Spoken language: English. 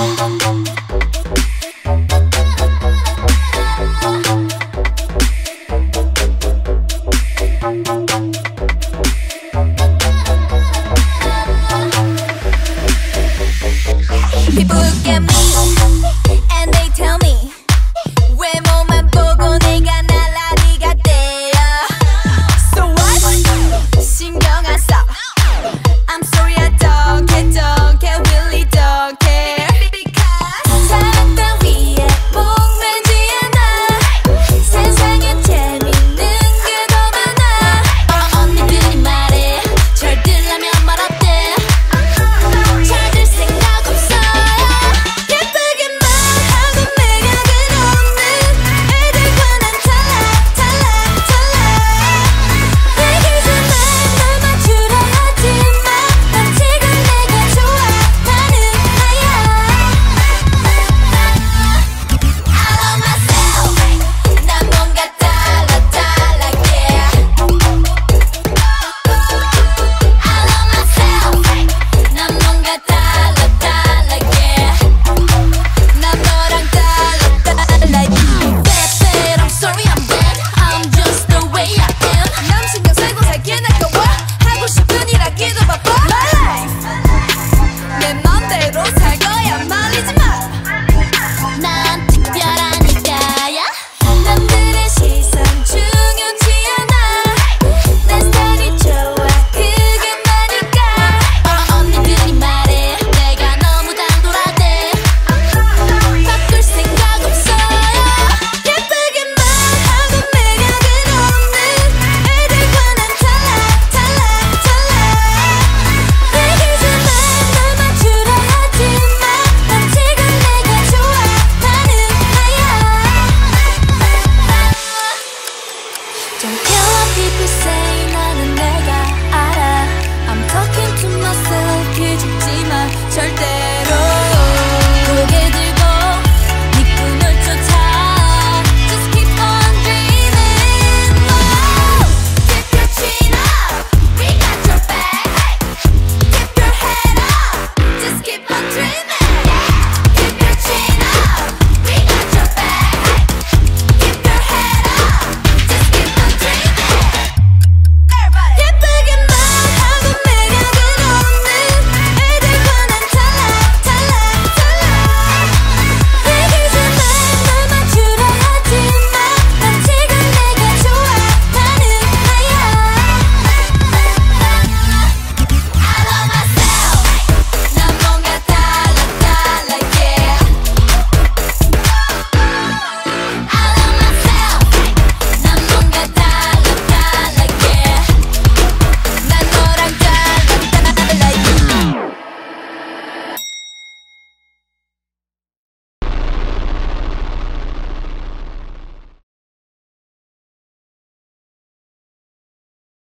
dum dum dum